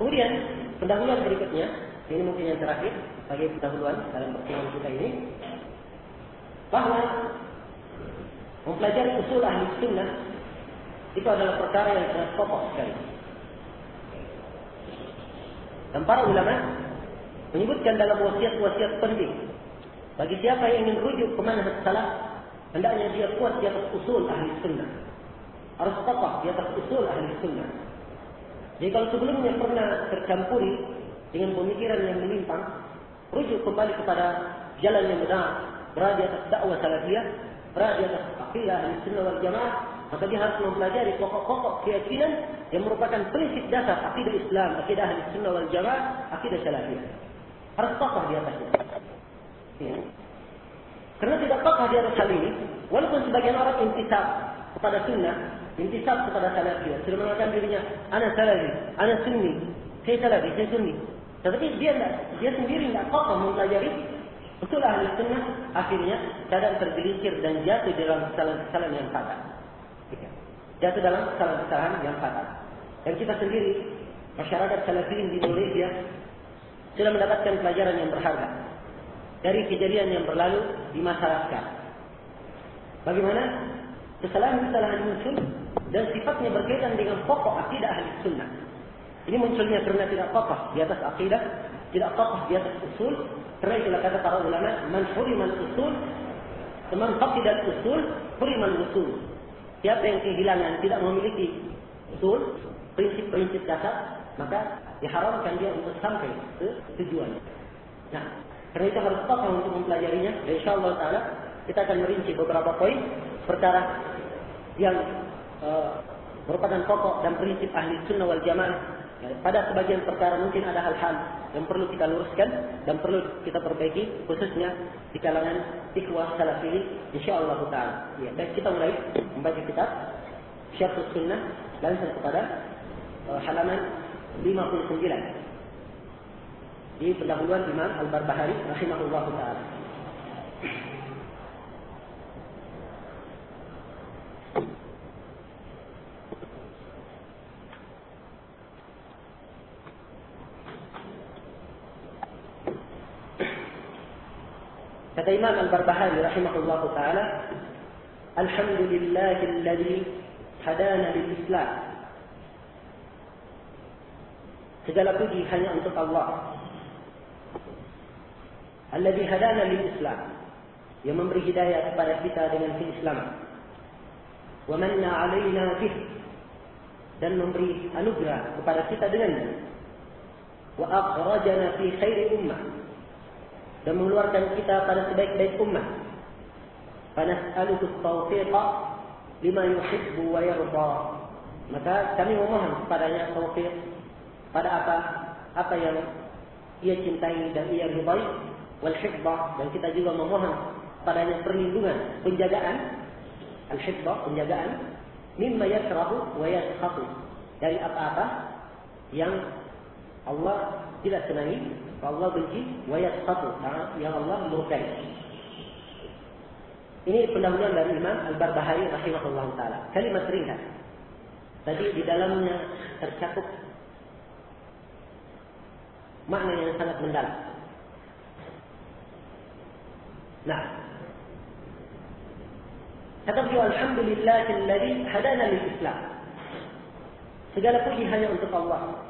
Kemudian pendahuluan berikutnya, ini mungkin yang terakhir sebagai pendahuluan dalam pertemuan kita ini, bahwa mempelajari usul ahli sunnah itu adalah perkara yang sangat pokok sekali. Dan para ulama menyebutkan dalam wasiat-wasiat penting bagi siapa yang ingin rujuk ke manhaj salaf hendaknya dia kuat di atas usul ahli sunnah harus kokoh di atas usul ahli sunnah jadi kalau sebelumnya pernah tercampuri dengan pemikiran yang menyimpang rujuk kembali kepada jalan yang benar berada di atas dakwah salafiyah berada di atas akidah ahli sunnah wal jamaah maka dia harus mempelajari pokok-pokok keyakinan yang merupakan prinsip dasar akidah Islam, akidah ahli sunnah wal jamaah, akidah salafiyah. Harus kokoh di atasnya. Ya. Karena tidak kokoh di atas hal ini, walaupun sebagian orang kepada sunnah, intisab kepada salafiyah, sudah mengatakan dirinya, anak salafi, anak sunni, saya salafi, saya sunni. Tetapi dia tidak, dia sendiri tidak kokoh mempelajari betul ahli sunnah, akhirnya kadang tergelincir dan jatuh dalam kesalahan-kesalahan yang fatal. Jatuh dalam kesalahan-kesalahan yang fatal. Dan kita sendiri, masyarakat salafiyin di Indonesia, sudah mendapatkan pelajaran yang berharga dari kejadian yang berlalu di masyarakat. Bagaimana kesalahan-kesalahan muncul dan sifatnya berkaitan dengan pokok akidah ahli sunnah. Ini munculnya karena tidak kokoh di atas akidah, tidak kokoh di atas usul. Karena itulah kata para ulama, man huriman usul, teman faqidat usul, huriman usul. Siapa yang kehilangan tidak memiliki usul, prinsip-prinsip dasar, maka diharamkan dia untuk sampai ke tujuan. Nah, karena itu harus kokoh untuk mempelajarinya. Dan insya Taala kita akan merinci beberapa poin perkara yang uh, merupakan pokok dan prinsip ahli sunnah wal jamaah. Ya, pada sebagian perkara mungkin ada hal-hal yang perlu kita luruskan dan perlu kita perbaiki khususnya di kalangan ikhwah salafi insya Allah taala. Ya, dan kita mulai membaca kitab Syarh Sunnah langsung kepada uh, halaman 59 di pendahuluan Imam Al-Barbahari rahimahullah taala. الإمام البربهاري رحمه الله تعالى الحمد لله الذي هدانا للإسلام. تجل بجي هني أنطق الله الذي هدانا للإسلام يمر هداية طرفتا من في الإسلام ومن علينا به dan memberi anugerah kepada kita dengannya. Wa akhrajana fi khairi ummah. Dan mengeluarkan kita pada sebaik-baik ummah. Fanas'aluku taufiqa lima yuhibbu wa yarda. Maka kami memohon kepadanya taufiq pada apa? Apa yang ia cintai dan ia ridai wal hifdzah dan kita juga memohon padanya perlindungan penjagaan. Al hifdzah penjagaan. Mimma yakrahu wa yaskhatu dari apa-apa yang Allah tidak senangi Allah benci wa yaskhatu yang Allah murkai. Ini pendahuluan dari Imam Al-Barbahari rahimahullah taala. Kalimat ringkas tadi di dalamnya tercakup makna yang sangat mendalam. Nah, kata beliau Alhamdulillahilladzi hadana lil Islam. Segala puji hanya untuk Allah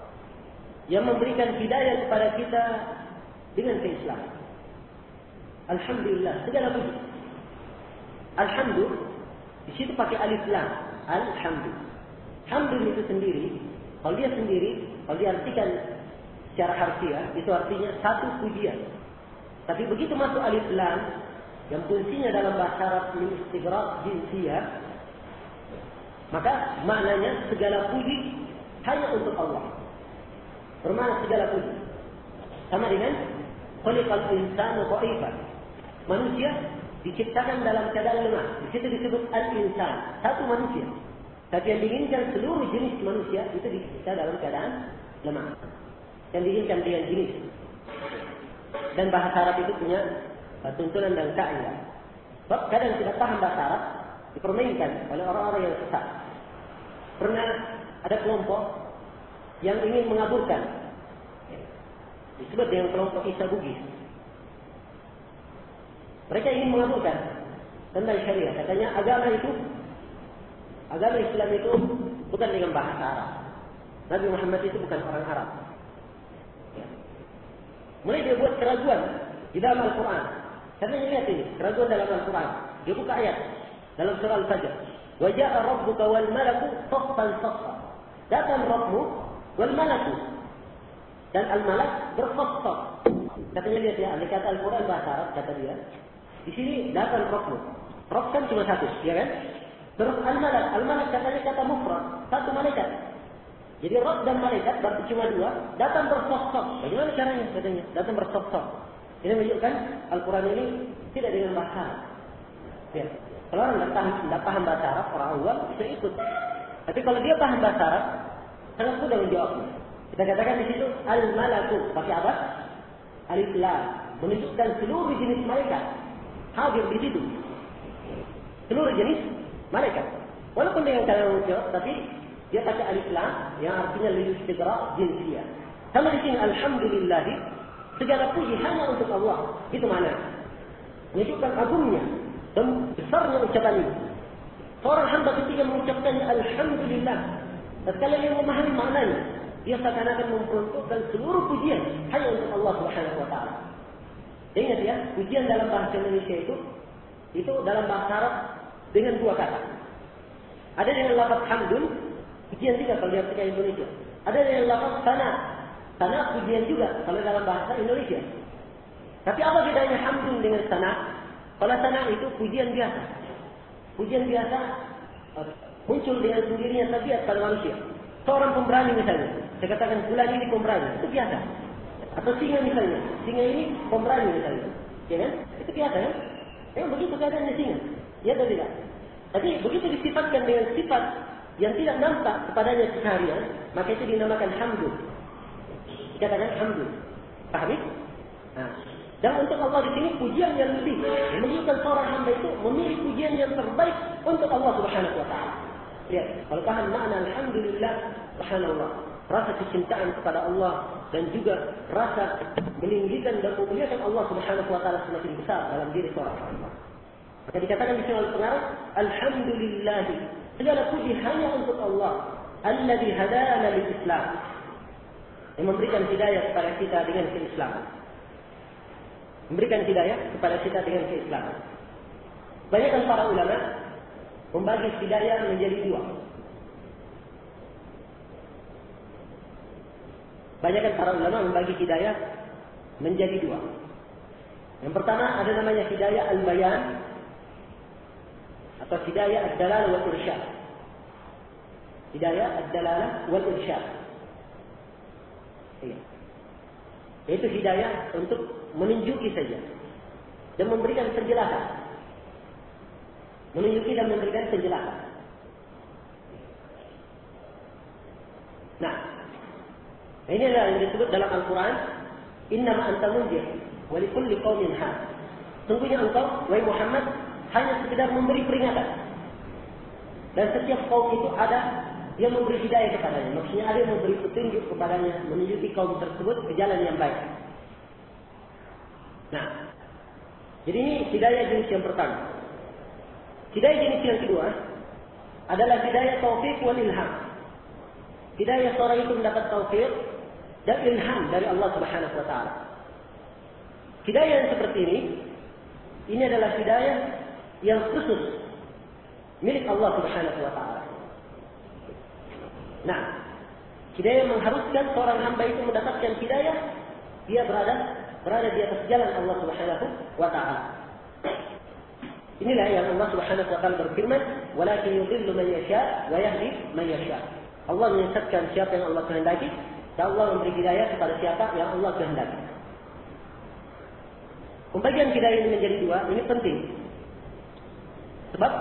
yang memberikan hidayah kepada kita dengan keislaman. Alhamdulillah, segala puji. Alhamdulillah, di situ pakai alif lam. Alhamdulillah. Alhamdulillah itu sendiri, kalau dia sendiri, kalau diartikan secara harfiah itu artinya satu pujian. Tapi begitu masuk alif lam yang fungsinya dalam bahasa Arab istighraq jinsiyah maka maknanya segala puji hanya untuk Allah. Bermakna segala puji. Sama dengan khuliqal insanu dha'ifan. Manusia diciptakan dalam keadaan lemah. Di situ disebut al-insan, satu manusia. Tapi yang diinginkan seluruh jenis manusia itu diciptakan dalam keadaan lemah yang diinginkan dengan jenis. Dan bahasa Arab itu punya tuntunan dan kaidah. Sebab kadang tidak paham bahasa Arab dipermainkan oleh orang-orang yang sesat. Pernah ada kelompok yang ingin mengaburkan. Disebut dengan kelompok Isa Bugis. Mereka ingin mengaburkan tentang syariah. Katanya agama itu, agama Islam itu bukan dengan bahasa Arab. Nabi Muhammad itu bukan orang Arab. Mulai dia buat keraguan di dalam Al-Quran. Karena lihat ini, keraguan dalam Al-Quran. Dia buka ayat dalam surah Al-Fajr. Wajah Rabbuka wal malaku. Datang Rabbmu wal malaku. Dan al-malak bersaffaf. Katanya lihat ya, kata Al-Quran bahasa Arab, kata dia. Di sini datang Rabbmu. Rabb kan cuma satu, ya kan? Terus al-malak, al-malak katanya kata mufrad, satu malaikat. Jadi Rabb dan malaikat berarti cuma dua, datang bersosok. Bagaimana caranya katanya? Datang bersosok. Ini menunjukkan Al-Quran ini tidak dengan bahasa. Ya. Kalau orang tidak paham, tidak paham bahasa Arab, orang awam bisa ikut. Tapi kalau dia paham bahasa Arab, sangat mudah menjawabnya. Kita katakan di situ al-malaku pakai apa? Alif lam menunjukkan seluruh jenis malaikat hadir di situ. Seluruh jenis malaikat. Walaupun dengan kalimat menjawab, tapi dia pakai alif lam yang artinya lil istighra jinsiyah. Sama di sini alhamdulillah segala puji hanya untuk Allah. Itu mana? Menunjukkan agungnya dan besarnya ucapan ini. Seorang hamba ketika mengucapkannya Alhamdulillah. Tatkala yang memahami maknanya, dia seakan-akan memperuntukkan seluruh pujian hanya untuk Allah Subhanahu wa taala. Ingat ya, pujian dalam bahasa Indonesia itu itu dalam bahasa Arab dengan dua kata. Ada dengan lafaz hamdun, pujian juga kalau diartikan Indonesia. Ada dengan lafaz sana, sana pujian juga kalau dalam bahasa Indonesia. Tapi apa bedanya hamdun dengan sana? Kalau sana itu pujian biasa. Pujian biasa muncul dengan sendirinya tabiat pada manusia. Seorang pemberani misalnya, saya katakan bulan ini pemberani, itu biasa. Atau singa misalnya, singa ini pemberani misalnya, ya kan? Itu biasa? Ya begitu keadaannya singa, ya atau tidak? Tapi begitu disifatkan dengan sifat yang tidak nampak kepadanya seharian, maka itu dinamakan hamdul. Dikatakan hamdul. Pahami? Nah, dan untuk Allah di sini pujian yang lebih. Menunjukkan seorang hamba itu memilih pujian yang terbaik untuk Allah Subhanahu wa taala. Lihat, kalau paham makna alhamdulillah subhanallah, rasa kecintaan kepada Allah dan juga rasa meninggikan dan memuliakan Allah Subhanahu wa taala semakin besar dalam diri seorang hamba. Maka dikatakan di sini oleh pengarang, alhamdulillah, segala puji hanya untuk Allah, alladzi hadana lil Islam. Yang memberikan hidayah kepada kita dengan keislaman memberikan hidayah kepada kita dengan keislaman. Banyakkan para ulama membagi hidayah menjadi dua. Banyakkan para ulama membagi hidayah menjadi dua. Yang pertama ada namanya hidayah al-bayan atau hidayah ad-dalal wal irsyad. Hidayah ad-dalal wal irsyad. Iya. Itu hidayah untuk menunjuki saja dan memberikan penjelasan. Menunjuki dan memberikan penjelasan. Nah, ini adalah yang disebut dalam Al-Quran, Inna anta munjir, wa likulli qawmin had. Sungguhnya engkau, wahai Muhammad, hanya sekedar memberi peringatan. Dan setiap kaum itu ada yang memberi hidayah kepadanya. Maksudnya ada yang memberi petunjuk kepadanya, menunjuki kaum tersebut ke jalan yang baik. Nah, jadi ini hidayah jenis yang pertama. Hidayah jenis yang kedua adalah hidayah taufik wal ilham. Hidayah seorang itu mendapat taufik dan ilham dari Allah Subhanahu wa taala. Hidayah yang seperti ini ini adalah hidayah yang khusus milik Allah Subhanahu wa taala. Nah, hidayah mengharuskan seorang hamba itu mendapatkan hidayah dia berada berada di atas jalan Allah Subhanahu wa taala. Inilah yang Allah Subhanahu wa taala berfirman, "Walakin yudhillu man yasha wa yahdi man yasha." Allah menyesatkan siapa yang Allah kehendaki dan Allah memberi hidayah kepada siapa yang Allah kehendaki. Pembagian hidayah ini menjadi dua, ini penting. Sebab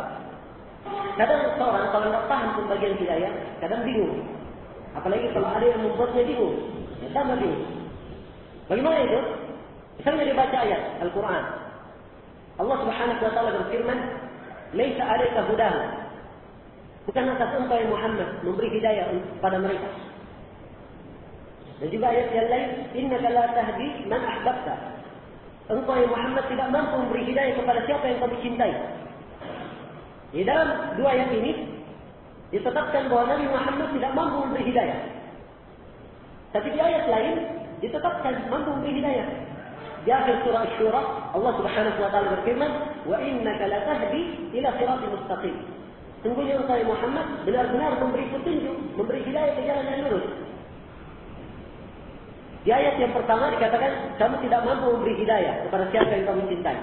kadang seorang kalau tidak paham pembagian hidayah, kadang bingung. Apalagi kalau ada yang membuatnya bingung, ya sama bingung. Bagaimana itu? Misalnya dibaca ayat Al-Quran. Allah subhanahu wa ta'ala berfirman, Laisa alaika hudahu. Bukan atas engkau yang Muhammad memberi hidayah kepada mereka. Dan juga ayat yang lain, Innaka la tahdi man ahbabta. Engkau yang Muhammad tidak mampu memberi hidayah kepada siapa yang kamu cintai. Di dalam dua ayat ini, ditetapkan bahwa Nabi Muhammad tidak mampu memberi hidayah. Tapi di ayat lain, ditetapkan mampu memberi hidayah. Di akhir surah Asy-Syura, Allah Subhanahu wa taala berfirman, "Wa innaka latahdi ila siratal mustaqim." Sungguhnya engkau Muhammad benar-benar memberi petunjuk, memberi hidayah ke jalan yang lurus. Di ayat yang pertama dikatakan, kamu tidak mampu memberi hidayah kepada siapa yang kamu cintai.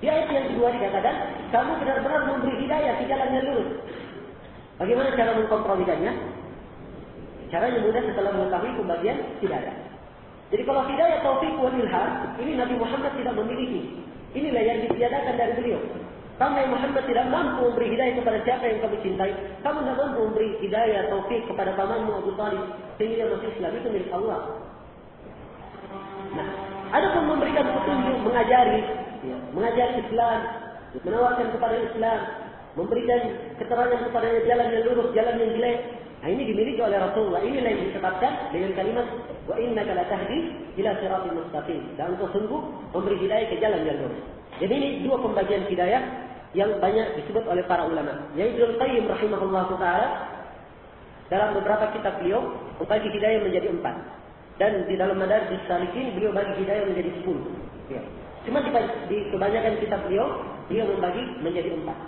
Di ayat yang kedua dikatakan, kamu benar-benar memberi hidayah ke jalan yang lurus. Bagaimana cara mengkompromikannya? Caranya mudah setelah mengetahui pembagian hidayah. Jadi kalau hidayah taufik wal ilham, ini Nabi Muhammad tidak memiliki. Inilah yang ditiadakan dari beliau. Yang Muhammad tidak mampu memberi hidayah kepada siapa yang kamu cintai. Kamu tidak mampu memberi hidayah taufik kepada pamanmu Abu Talib. Sehingga masih Islam itu milik Allah. Nah, ada pun memberikan petunjuk, mengajari, ya, mengajari Islam, menawarkan kepada Islam, memberikan keterangan kepada jalan yang lurus, jalan yang jelek. Nah, ini dimiliki oleh Rasulullah. Inilah yang disebutkan dengan kalimat wa innaka latahdi ila siratal mustaqim. Dan engkau sungguh memberi hidayah ke jalan yang lurus. Jadi ini dua pembagian hidayah yang banyak disebut oleh para ulama. Yaitu Al-Qayyim rahimahullah taala dalam beberapa kitab beliau membagi hidayah menjadi empat. Dan di dalam madar di salikin beliau bagi hidayah menjadi sepuluh. Ya. Cuma di, di kebanyakan kitab beliau, beliau membagi menjadi empat.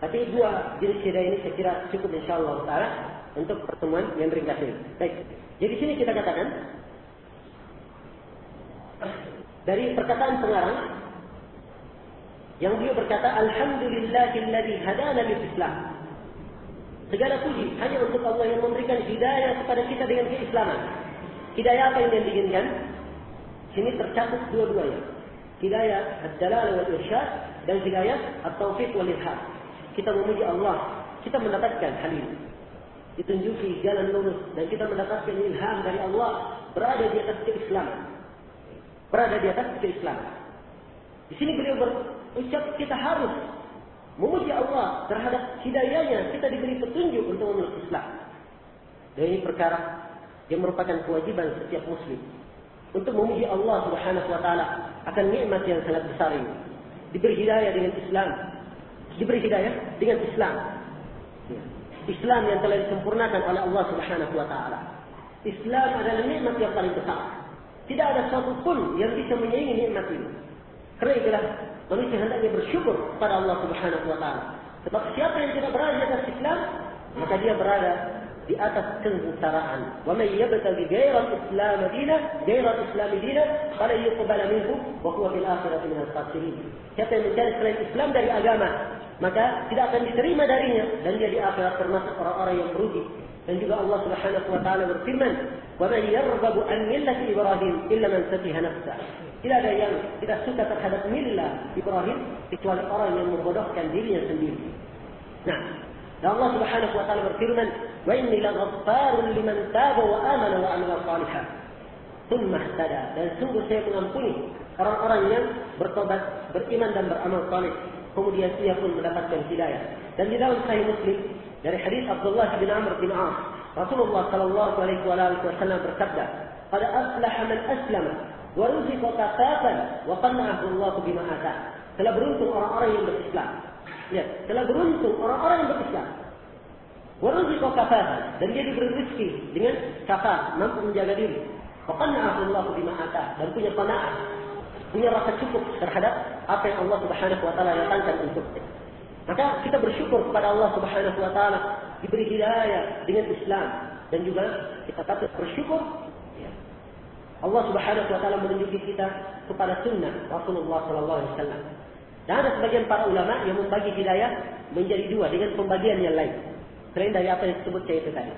Tapi dua jenis hidayah ini saya kira cukup insya Allah untuk pertemuan yang ringkas ini. Baik. Jadi sini kita katakan dari perkataan pengarang yang beliau berkata Alhamdulillahilladzi hadana lil Islam. Segala puji hanya untuk Allah yang memberikan hidayah kepada kita dengan keislaman. Hidayah apa yang diinginkan? Sini tercatat dua-duanya. Hidayah ad-dalal wal irsyad dan hidayah at-taufiq wal. Kita memuji Allah, kita mendapatkan hal ini. Ditunjuki jalan lurus dan kita mendapatkan ilham dari Allah berada di atas keislaman. Berada di atas keislaman. Di sini beliau berucap kita harus memuji Allah terhadap hidayahnya kita diberi petunjuk untuk memeluk Islam. Dan ini perkara yang merupakan kewajiban setiap muslim untuk memuji Allah Subhanahu wa taala akan nikmat yang sangat besar ini. Diberi hidayah dengan Islam, diberi hidayah dengan Islam. Islam yang telah disempurnakan oleh Allah Subhanahu wa taala. Islam adalah nikmat yang paling besar. Tidak ada satu pun yang bisa menyaingi nikmat ini. Karena itulah manusia hendaknya bersyukur pada Allah Subhanahu wa taala. Sebab siapa yang tidak berada di atas Islam, maka dia berada di atas kesengsaraan. Wa man yabtaghi ghayra al-islam dina, ghayra al-islam dina, fala yuqbal minhu wa huwa fil akhirati min al-khasirin. Siapa yang mencari selain Islam dari agama, maka tidak akan diterima darinya dan dia di akhirat termasuk orang-orang yang merugi. Dan juga Allah Subhanahu wa taala berfirman, "Wa man yarghabu an millati Ibrahim illa man safiha nafsah." Tidak ada yang tidak suka terhadap milah Ibrahim kecuali orang yang membodohkan dirinya sendiri. Nah, dan Allah Subhanahu wa taala berfirman, "Wa inni laghaffarun liman taba wa amana wa amila shalihan." Tsumma ihtada. Dan sungguh saya mengampuni orang-orang yang bertobat, beriman dan beramal saleh. Kemudian ia pun mendapatkan hidayah. Dan di dalam Sahih Muslim dari hadis Abdullah bin Amr bin As, Rasulullah sallallahu alaihi wasallam bersabda, "Qad aflaha man aslama wa ruziqa kafafan wa qanna'ahu Allah bima atah." Telah beruntung orang-orang yang berislam Ya, telah beruntung orang-orang yang berislam. Waruziqa kafahan dan dia diberi rezeki dengan kafah, mampu menjaga diri. Faqana'ahu Allah bima atah dan punya qanaah, punya rasa cukup terhadap apa yang Allah Subhanahu wa taala datangkan untuknya. Maka kita bersyukur kepada Allah Subhanahu wa taala diberi hidayah dengan Islam dan juga kita patut bersyukur. Allah Subhanahu wa taala menunjuki kita kepada sunnah Rasulullah sallallahu alaihi wasallam. Dan ada sebagian para ulama yang membagi hidayah menjadi dua dengan pembagian yang lain. Selain dari apa yang disebut saya itu tadi.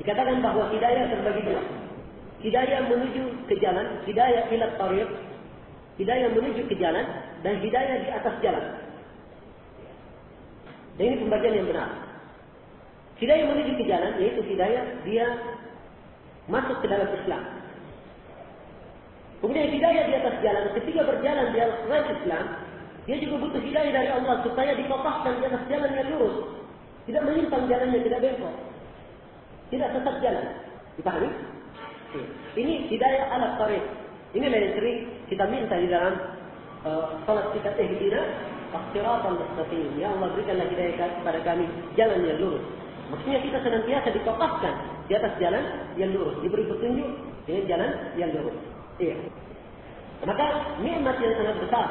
Dikatakan bahwa hidayah terbagi dua. Hidayah menuju ke jalan, hidayah ila tariq, hidayah menuju ke jalan, dan hidayah di atas jalan. Dan ini pembagian yang benar. Hidayah menuju ke jalan, yaitu hidayah dia masuk ke dalam Islam. Kemudian hidayah di atas jalan, ketika berjalan di atas Islam, dia juga butuh hidayah dari Allah supaya dikotahkan di atas jalan yang lurus. Tidak menyimpang jalannya, tidak bengkok. Tidak sesat jalan. Dipahami? Ini hidayah ala tariq. Inilah yang sering kita minta di dalam uh, salat kita ihdina as-siratal mustaqim. Ya Allah berikanlah hidayah kepada kami jalan yang lurus. Maksudnya kita senantiasa dikokaskan di atas jalan yang lurus, diberi petunjuk dengan jalan yang lurus. Iya. Maka nikmat yang sangat besar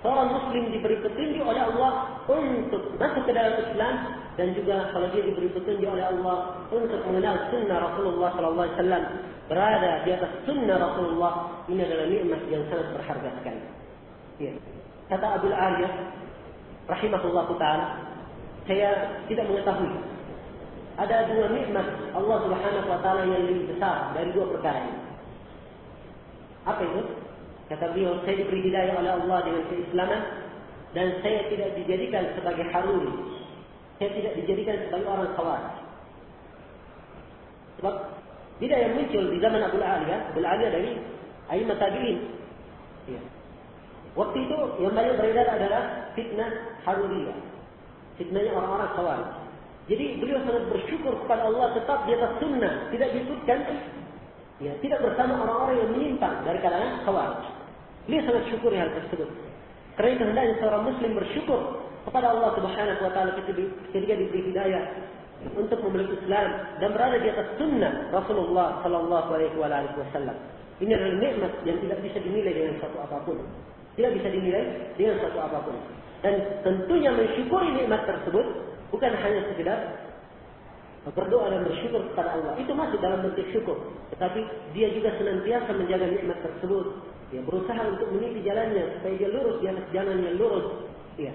seorang muslim diberi petunjuk oleh Allah untuk masuk ke dalam Islam dan juga kalau dia diberi petunjuk oleh Allah untuk mengenal sunnah Rasulullah sallallahu alaihi wasallam berada di atas sunnah Rasulullah ini adalah nikmat yang sangat berharga sekali. Ya. Kata Abu Aliyah rahimahullah taala saya tidak mengetahui ada dua nikmat Allah Subhanahu wa taala yang lebih besar dari dua perkara ini. Apa itu? Kata beliau, saya diberi hidayah oleh Allah dengan keislaman dan saya tidak dijadikan sebagai haruri. Saya tidak dijadikan sebagai orang kawat. Sebab tidak yang muncul di zaman Abu Aliyah, Abu Aliyah dari Ayyimah Tabi'in. Ya. Waktu itu yang banyak beredar adalah fitnah Haruriyah. Fitnahnya orang-orang khawarij. Jadi beliau sangat bersyukur kepada Allah tetap di atas sunnah, tidak disebutkan, ya, tidak bersama orang-orang yang menyimpang dari kalangan khawarij. Beliau sangat syukur hal tersebut. Karena itu hendaknya seorang muslim bersyukur kepada Allah Subhanahu wa taala ketika diberi hidayah untuk memeluk Islam dan berada di atas sunnah Rasulullah sallallahu alaihi wasallam. Ini adalah nikmat yang tidak bisa dinilai dengan satu apa pun. Tidak bisa dinilai dengan satu apa pun. Dan tentunya mensyukuri nikmat tersebut Bukan hanya sekedar berdoa dan bersyukur kepada Allah. Itu masuk dalam bentuk syukur. Tetapi dia juga senantiasa menjaga nikmat tersebut. Dia berusaha untuk meniti jalannya supaya dia lurus di atas jalan yang lurus. Ya.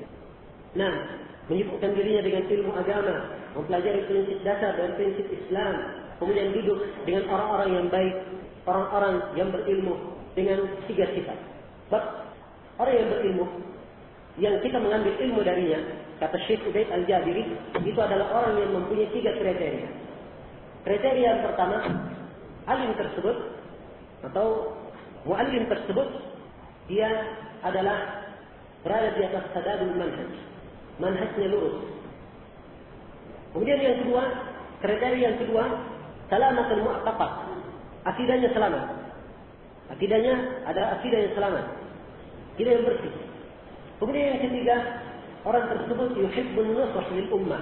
Nah, menyibukkan dirinya dengan ilmu agama, mempelajari prinsip dasar dan prinsip Islam, kemudian duduk dengan orang-orang yang baik, orang-orang yang berilmu dengan tiga sifat. Sebab orang yang berilmu, yang kita mengambil ilmu darinya, Kata Syekh Ubaid Al-Jabiri, itu adalah orang yang mempunyai tiga kriteria. Kriteria yang pertama, alim tersebut atau muallim tersebut dia adalah berada di atas sadadul manhaj. Manhajnya lurus. Kemudian yang kedua, kriteria yang kedua, salamatul mu'taqad. Akidahnya selamat. Akidahnya adalah akidah yang selamat. Akidah yang bersih. Kemudian yang ketiga, Orang tersebut yuhibbun nusah lil ummah.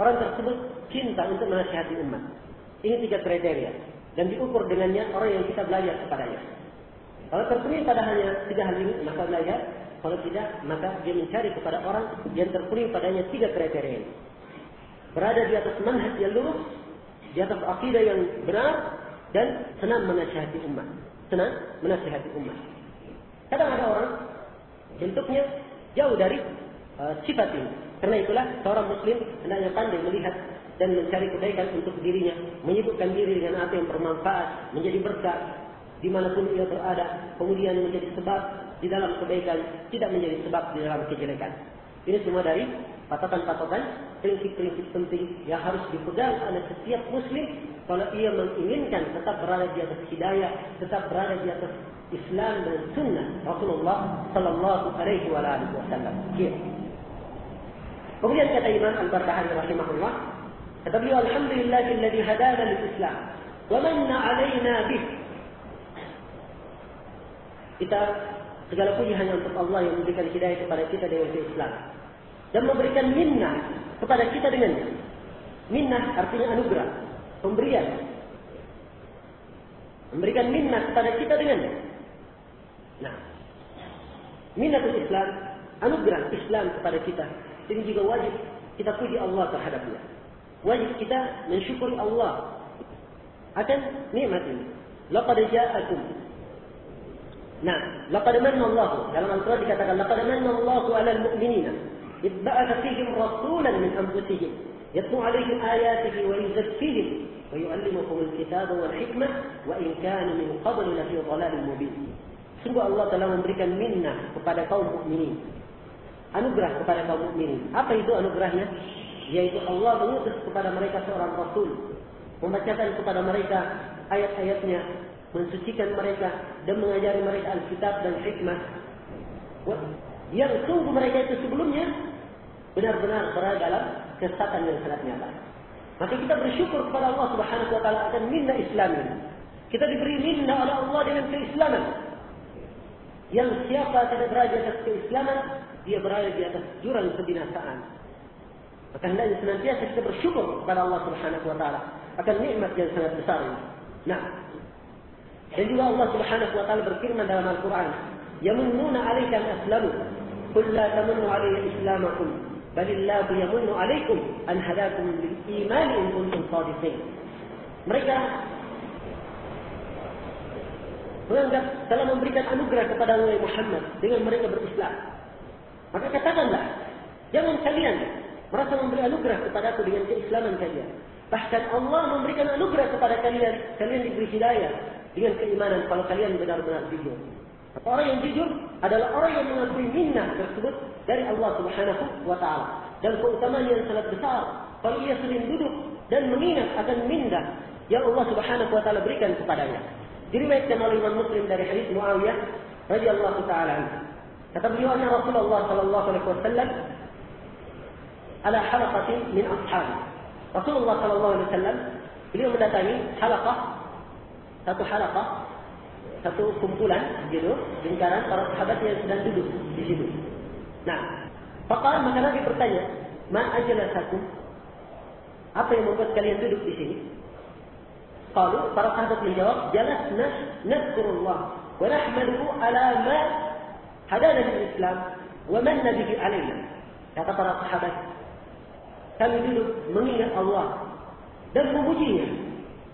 Orang tersebut cinta untuk menasihati umat. Ini tiga kriteria. Dan diukur dengannya orang yang kita belajar kepadanya. Kalau terpenuhi pada hanya tiga hal ini, maka belajar. Kalau tidak, maka dia mencari kepada orang yang terpenuhi padanya tiga kriteria ini. Berada di atas manhaj yang lurus, di atas akidah yang benar, dan senang menasihati umat. Senang menasihati umat. Kadang ada orang bentuknya jauh dari uh, sifat ini. Karena itulah seorang muslim hendaknya pandai melihat dan mencari kebaikan untuk dirinya, menyibukkan diri dengan apa yang bermanfaat, menjadi berkah di mana pun ia berada, kemudian menjadi sebab di dalam kebaikan, tidak menjadi sebab di dalam kejelekan. Ini semua dari patokan-patokan, prinsip-prinsip penting yang harus dipegang oleh setiap muslim kalau ia menginginkan tetap berada di atas hidayah, tetap berada di atas Islam dan sunnah Rasulullah sallallahu alaihi wasallam. Kemudian kata Imam Al-Barbahari rahimahullah, kata beliau alhamdulillahilladzi hadana lil Islam wa manna alaina bih. Kita segala puji hanya untuk Allah yang memberikan hidayah kepada kita dengan Islam dan memberikan minnah kepada kita dengannya. Minnah artinya anugerah, pemberian. Memberikan minnah kepada kita dengannya. Nah, minnatul Islam, anugerah Islam kepada kita ini juga wajib kita puji Allah terhadapnya. Wajib kita mensyukuri Allah akan nikmat ini. Laqad ja'akum. Nah, laqad manna Allah dalam Al-Qur'an dikatakan laqad manna Allah 'alal mu'minina id ba'atha fihim rasulan min anfusihim yatlu 'alaihim ayatihi wa yuzakkihim wa yu'allimuhum al-kitaba wal hikmah wa in kanu min qabl lafi dhalalin mubin. Sungguh Allah telah memberikan minnah kepada kaum mukminin anugerah kepada kaum mukminin. Apa itu anugerahnya? Yaitu Allah mengutus kepada mereka seorang rasul, membacakan kepada mereka ayat-ayatnya, mensucikan mereka dan mengajari mereka Alkitab dan hikmah. Yang sungguh mereka itu sebelumnya benar-benar berada dalam kesesatan yang sangat nyata. Maka kita bersyukur kepada Allah Subhanahu wa taala akan minna Islam. Kita diberi minna oleh Allah dengan keislaman. Yang siapa tidak berada di atas keislaman, dia berada di atas jurang kebinasaan. Maka hendaknya senantiasa kita bersyukur kepada Allah Subhanahu wa taala akan nikmat yang sangat besar ini. Nah, dan juga Allah Subhanahu wa taala berfirman dalam Al-Qur'an, "Yamunnuna 'alaika an aslamu, qul la tamunnu 'alayya islamakum, bal illahu yamunnu 'alaykum an hadakum lil iman in kuntum shadiqin." Mereka menganggap telah memberikan anugerah kepada Nabi Muhammad dengan mereka berislam. Maka katakanlah, jangan kalian merasa memberi anugerah kepada aku dengan keislaman kalian. Bahkan Allah memberikan anugerah kepada kalian, kalian diberi hidayah dengan keimanan kalau kalian benar-benar jujur. Orang yang jujur adalah orang yang mengakui minnah tersebut dari Allah Subhanahu wa taala dan keutamaan yang sangat besar kalau ia sering duduk dan mengingat akan minnah yang Allah Subhanahu wa taala berikan kepadanya. Diriwayatkan oleh Imam Muslim dari hadis Muawiyah radhiyallahu taala anhu. Kata beliau Rasulullah sallallahu alaihi wasallam ala halaqatin min ashabi. Rasulullah sallallahu alaihi wasallam beliau mendatangi halaqah satu halaqah satu kumpulan gitu lingkaran para sahabat yang sedang duduk di situ. Nah, Fakal maka Nabi bertanya, Ma ajalasakum? Apa yang membuat kalian duduk di sini? Qalu para sahabat menjawab, "Jalasna nadhkurullah wa nahmaduhu ala ma hadana lil Islam wa manna bihi alaina." Kata para sahabat, kami duduk mengingat Allah dan memujinya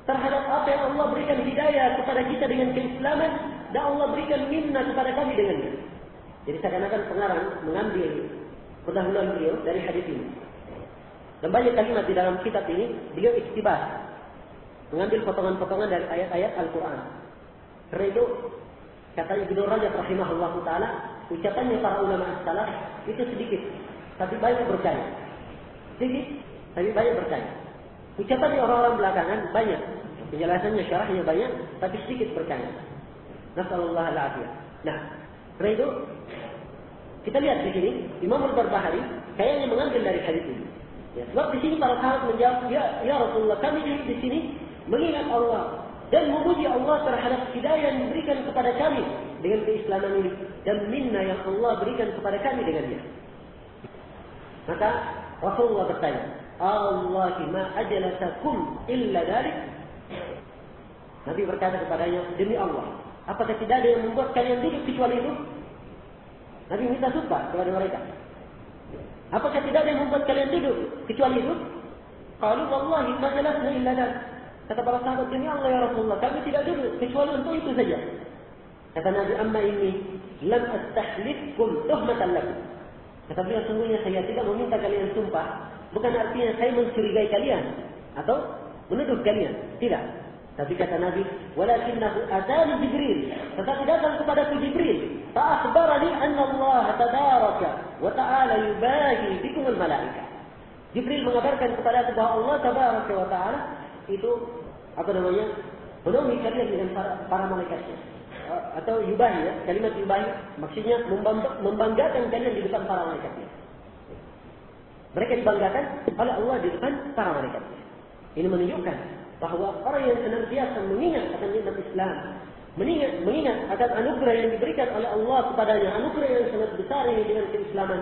terhadap apa yang Allah berikan hidayah kepada kita dengan keislaman dan Allah berikan minna kepada kami dengannya. Jadi seakan-akan pengarang mengambil pendahuluan beliau dari hadis ini. Dan banyak kalimat di dalam kitab ini beliau iktibas mengambil potongan-potongan dari ayat-ayat Al-Quran. Karena itu, kata Ibnu Rajab rahimahullah ta'ala, ucapannya para ulama salaf itu sedikit, tapi banyak berkaya. Sedikit, tapi banyak berkaya. Ucapannya orang-orang belakangan banyak. Penjelasannya, syarahnya banyak, tapi sedikit berkaya. Nasallallahu alaihi Nah, karena itu, kita lihat di sini, Imam Al-Barbahari kayaknya mengambil dari hadis ini. Ya, sebab di sini para sahabat menjawab, ya, ya Rasulullah, kami di sini mengingat Allah dan memuji Allah terhadap hidayah yang diberikan kepada kami dengan keislaman ini dan minna yang Allah berikan kepada kami dengannya. Maka Rasulullah bertanya, Allah ma ajalasakum illa dalik? Nabi berkata kepadanya, demi Allah, apakah tidak ada yang membuat kalian duduk kecuali itu? Nabi minta sumpah kepada mereka. Apakah tidak ada yang membuat kalian duduk kecuali itu? Kalau wallahi ma illa dalik. Kata para sahabat demi Allah ya Rasulullah, kami tidak duduk kecuali untuk itu saja. Kata Nabi, amma ini lam astahlifkum tuhmatan lakum. Kata beliau, sungguhnya saya tidak meminta kalian sumpah. Bukan artinya saya mencurigai kalian. Atau menuduh kalian. Tidak. Tapi kata Nabi, walakinnahu atani Jibril. Tetapi datang kepada Jibril. Fa'akhbarani anna Allah tabaraka wa ta'ala yubahi bikum al-malaika. Jibril mengabarkan kepada aku bahwa Allah tabaraka wa ta'ala itu apa namanya menemui kalian dengan para, para malaikatnya atau yubahi ya kalimat yubahi maksudnya membanggakan kalian di depan para malaikatnya mereka dibanggakan oleh Allah di depan para malaikatnya ini menunjukkan bahwa orang yang senantiasa mengingat akan nikmat Islam mengingat mengingat akan anugerah yang diberikan oleh Allah kepadanya anugerah yang sangat besar ini dengan keislaman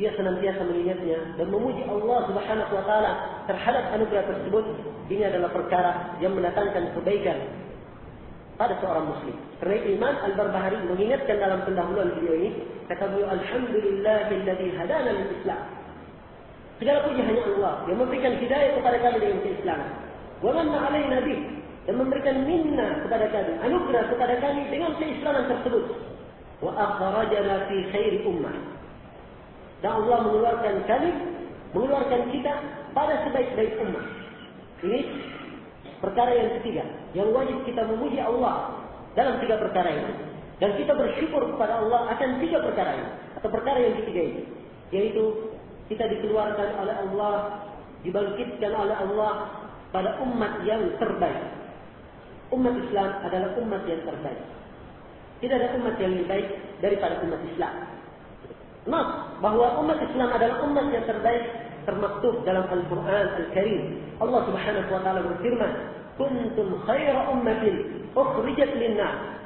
dia senantiasa mengingatnya dan memuji Allah Subhanahu wa taala terhadap anugerah tersebut ini adalah perkara yang mendatangkan kebaikan pada seorang muslim. Karena Imam Al-Barbahari mengingatkan dalam pendahuluan video ini kata beliau alhamdulillahilladzi hadana lil Islam. Segala puji hanya Allah yang memberikan hidayah kepada kami dengan keislaman. Wa manna alaina bih dan memberikan minna kepada kami, anugerah kepada kami dengan keislaman tersebut. Wa akhrajana fi khairi ummah dan Allah mengeluarkan kami, mengeluarkan kita pada sebaik-baik umat. Ini perkara yang ketiga, yang wajib kita memuji Allah dalam tiga perkara ini. Dan kita bersyukur kepada Allah akan tiga perkara ini. Atau perkara yang ketiga ini. Yaitu kita dikeluarkan oleh Allah, dibangkitkan oleh Allah pada umat yang terbaik. Umat Islam adalah umat yang terbaik. Tidak ada umat yang lebih baik daripada umat Islam. Nas bahwa umat Islam adalah umat yang terbaik termaktub dalam Al-Quran Al-Karim. Allah Subhanahu wa taala berfirman, kuntum khaira ummatin ukhrijat linnas.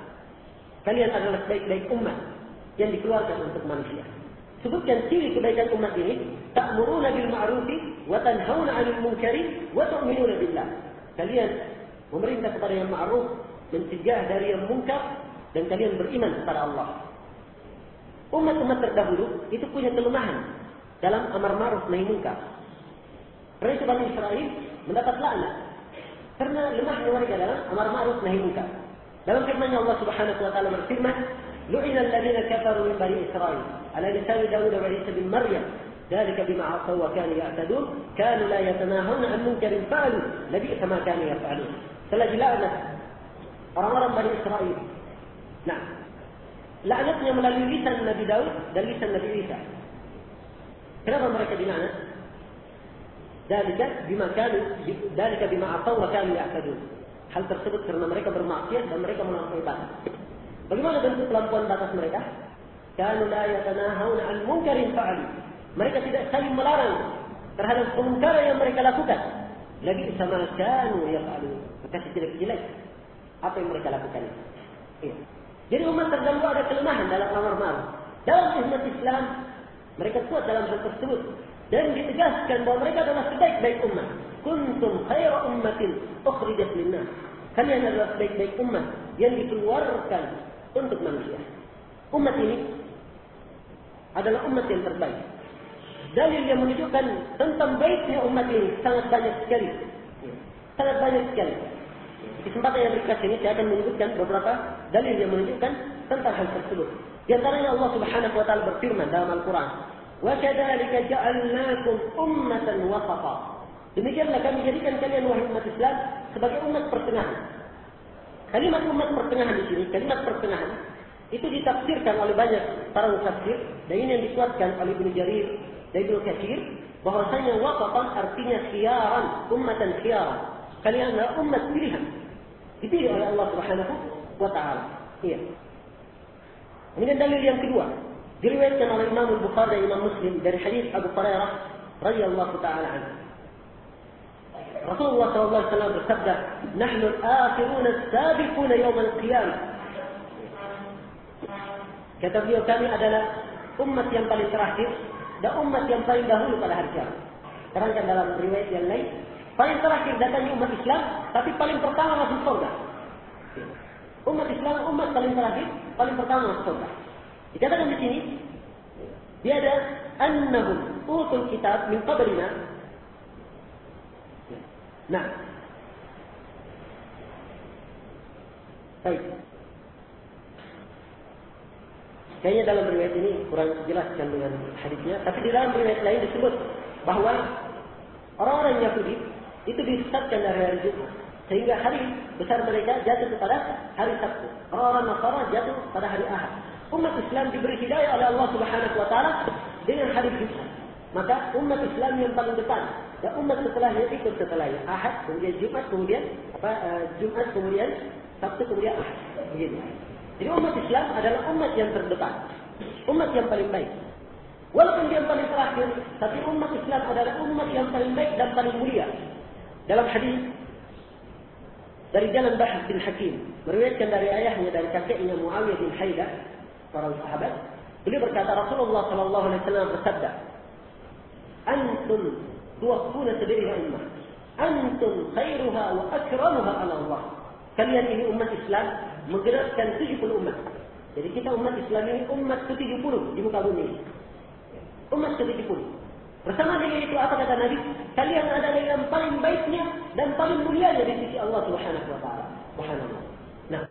Kalian adalah sebaik-baik umat yang dikeluarkan untuk manusia. Sebutkan ciri kebaikan umat ini, ta'muruna bil ma'rufi wa tanhauna 'anil munkari wa tu'minuna billah. Kalian memerintah kepada yang ma'ruf, mencegah dari yang munkar dan kalian beriman kepada Allah. Umat-umat terdahulu itu punya kelemahan dalam amar ma'ruf nahi munkar. Itu Bani Israel mendapat laknat karena lemahnya mereka dalam amar ma'ruf nahi munkar. Dalam firman Allah Subhanahu wa taala berfirman, لعن الذين كفروا من بني إسرائيل. على لسان داود وعيسى بن مريم. ذلك بما عصوا وكانوا يعتدون. كانوا لا يتناهون عن منكر فعلوا. لبئس ما كانوا يفعلون. فالذي لعنة أمر بني إسرائيل. نعم. لعنتهم ليس النبي داود ليس النبي عيسى. كلام أمرك بمعنى؟ ذلك بما كانوا ذلك بما عصوا وكانوا يعتدون. هل ترتبط كرنا مريكا بالمعصية؟ مريكا الطيبات. Bagaimana bentuk pelampuan batas mereka? Kanu la yatanahawna an munkarin fa'alu. Mereka tidak saling melarang terhadap kemungkaran yang mereka lakukan. Lagi sama kanu yaf'alu. Maka tidak jelek apa yang mereka lakukan itu. Iya. Jadi umat terdahulu ada kelemahan dalam amar ma'ruf. Dalam umat Islam mereka kuat dalam hal tersebut dan ditegaskan bahwa mereka adalah sebaik-baik umat. Kuntum khaira ummatin ukhrijat linnas. Kalian adalah sebaik-baik umat yang dikeluarkan untuk manusia. Umat ini adalah umat yang terbaik. Dalil yang menunjukkan tentang baiknya umat ini sangat banyak sekali. Sangat banyak sekali. Di kesempatan yang berikut ini saya akan menyebutkan beberapa dalil yang menunjukkan tentang hal tersebut. Di antaranya Allah Subhanahu wa taala berfirman dalam Al-Qur'an, "Wa kadzalika ja'alnakum ummatan wasata." Demikianlah kami jadikan kalian wahai umat Islam sebagai umat pertengahan. Kalimat umat pertengahan di sini, kalimat pertengahan itu ditafsirkan oleh banyak para mufassir dan ini yang dikuatkan oleh Ibnu Jarir dan Ibnu Katsir bahwasanya waqatan artinya khiyaran, ummatan khiyaran. Kalian umat pilihan. Dipilih oleh Allah Subhanahu wa taala. Iya. Kemudian dalil yang kedua, diriwayatkan oleh Imam Bukhari dan Imam Muslim dari hadis Abu Hurairah radhiyallahu taala anhu. Rasulullah SAW bersabda, "Nahnu al-akhiruna as-sabiquna yawm al-qiyamah." Kata beliau kami adalah umat yang paling terakhir dan umat yang paling dahulu pada hari kiamat. Terangkan dalam riwayat yang lain, paling terakhir datangnya umat Islam, tapi paling pertama masuk surga. Umat Islam umat paling terakhir, paling pertama masuk surga. Dikatakan di sini, dia ada annahum utul kitab min qablina Nah. Baik. Kayaknya dalam riwayat ini kurang jelaskan dengan hadisnya, tapi di dalam riwayat lain disebut bahwa orang-orang Yahudi itu disesatkan dari hari Jumat sehingga hari besar mereka jatuh kepada hari Sabtu. Orang-orang Nasara jatuh pada hari Ahad. Umat Islam diberi hidayah oleh Allah Subhanahu wa taala dengan hari Jumat. Maka umat Islam yang paling depan dan umat setelahnya ikut setelahnya. Ahad, kemudian Jumat, kemudian apa uh, Jumat, kemudian Sabtu, kemudian Ahad. Begitu. Jadi umat Islam adalah umat yang terdepan. Umat yang paling baik. Walaupun dia paling terakhir, tapi umat Islam adalah umat yang paling baik dan paling mulia. Dalam hadis dari jalan Bahas bin Hakim, meriwayatkan dari ayahnya dari kakeknya Muawiyah bin Haidah, para sahabat, beliau berkata Rasulullah sallallahu alaihi wasallam bersabda, "Antum tuwaffuna sabila ummah. Antum khairuha wa akramuha ala Allah. Kalian ini umat Islam menggerakkan 70 umat. Jadi kita umat Islam ini umat ke-70 di muka bumi. Umat ke-70. Bersama dengan itu apa kata Nabi? Kalian adalah yang paling baiknya dan paling mulia di sisi Allah Subhanahu wa taala. Subhanallah. Nah,